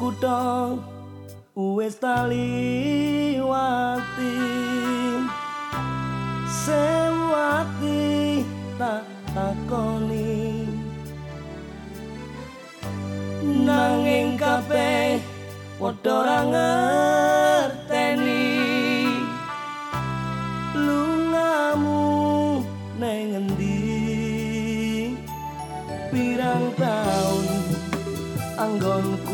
kutha wis taliwati sewati tak takoni. Nanging kabeh padha ra ngerteni. Lungamu nang endi pirang taun anggonku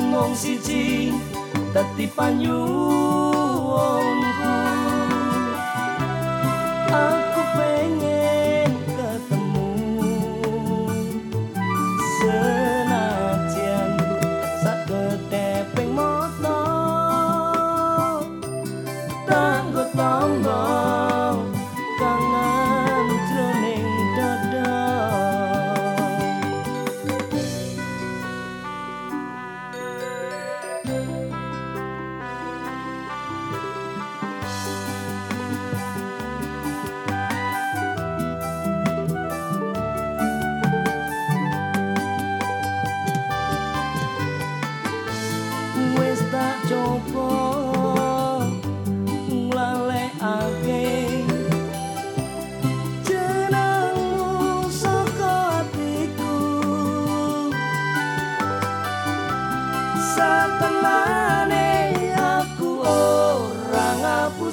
mung siji dadi panyuwunku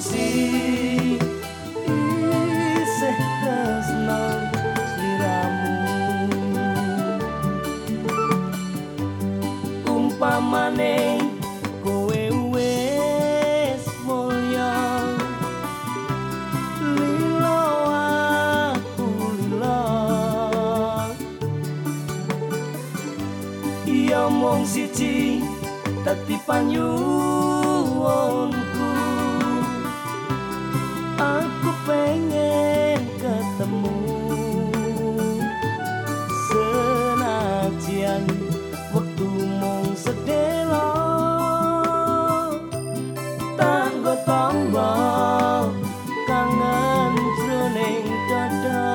ngapusi isih tresno sliramu umpamane kowe wis mulya. Lilo aku lilo iya mung siji dadi panyuwunku Waktu mung sedelo tanggo tombe kangen jroning dada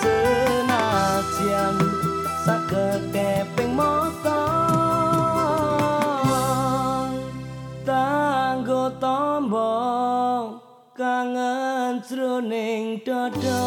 senajan sak gedhe pemoqo tanggo tombe Kangen jroning dada